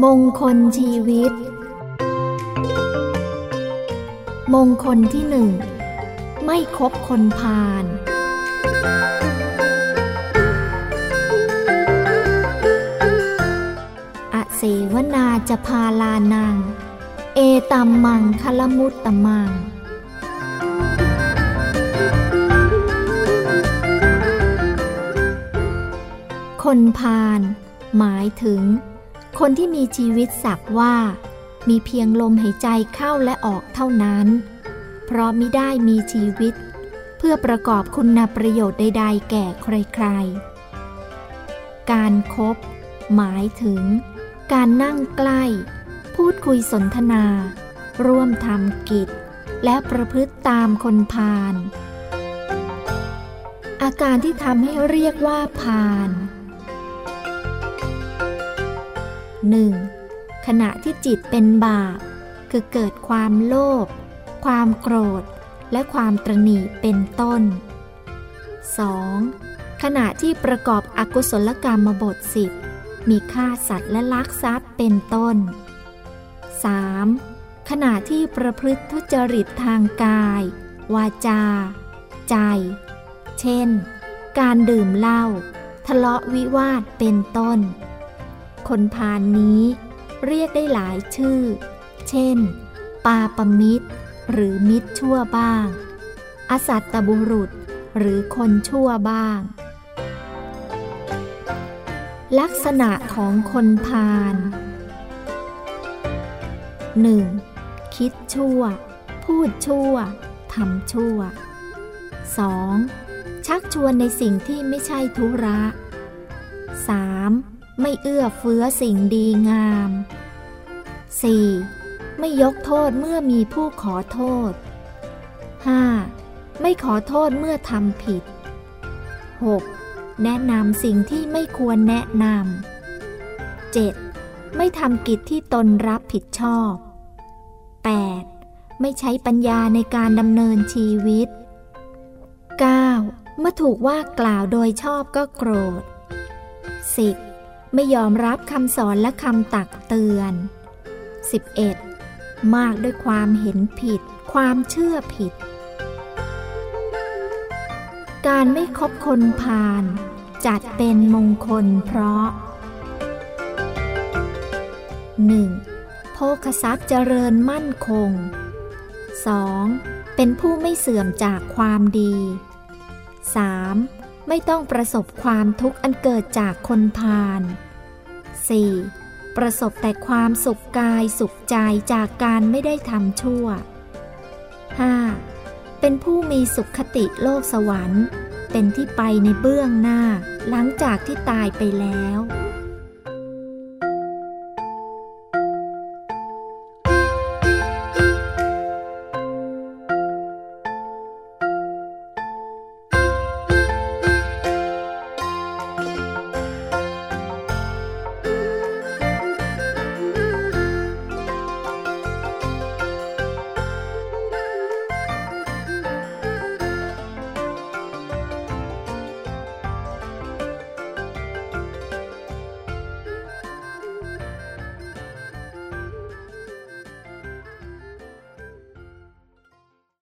มงคลชีวิต มงคลที่หนึ่ง ไม่คบคนพาลอเสวนาจะพาลานัง เอตัมมังคลมุตตมัง คนพาลหมายถึง คนที่มีชีวิตสักว่า มีเพียงลมหายใจเข้าและออกเท่านั้น เพราะมิได้มีชีวิต เพื่อประกอบคุณประโยชน์ใดๆ แก่ใครๆ การครบหมายถึง การนั่งใกล้ พูดคุยสนทนา ร่วมทำกิจ และประพฤติตามคนพาลอาการที่ทำให้เรียกว่าพาล 1. ขณะที่จิตเป็นบาป คือเกิดความโลภความโกรธ และความตรณีเป็นต้น 2. ขณะที่ประกอบอกุศลกรรมบทสิบมีฆ่าสัตว์และลักทรัพย์เป็นต้น 3. ขณะที่ประพฤติทุจริตทางกาย วาจา ใจ เช่น การดื่มเหล้าทะเลาะวิวาทเป็นต้น คนพาลนนี้ เรียกได้หลายชื่อ เช่น ปาปมิตร หรือมิตรชั่วบ้าง อสัตตบุรุษ หรือคนชั่วบ้าง ลักษณะของคนพาล 1. คิดชั่ว พูดชั่วทำชั่ว 2. ชักชวนในสิ่งที่ไม่ใช่ธุระ 3. ไม่เอื้อเฟื้อสิ่งดีงาม 4. ไม่ยกโทษเมื่อมีผู้ขอโทษ 5. ไม่ขอโทษเมื่อทำผิด 6. แนะนำสิ่งที่ไม่ควรแนะนำ 7. ไม่ทำกิจที่ตนรับผิดชอบ 8. ไม่ใช้ปัญญาในการดำเนินชีวิต 9. เมื่อถูกว่ากล่าวโดยชอบก็โกรธ 10. ไม่ยอมรับคำสอนและคำตักเตือน 11. มากด้วยความเห็นผิด ความเชื่อผิด การไม่คบคนพาลจัดเป็นมงคลเพราะ 1. โภคทรัพย์เจริญมั่นคง 2. เป็นผู้ไม่เสื่อมจากความดี 3. ไม่ต้องประสบความทุกข์อันเกิดจากคนพาล 4. ประสบแต่ความสุขกายสุขใจจากการไม่ได้ทำชั่ว 5. เป็นผู้มีสุขคติโลกสวรรค์ เป็นที่ไปในเบื้องหน้าหลังจากที่ตายไปแล้ว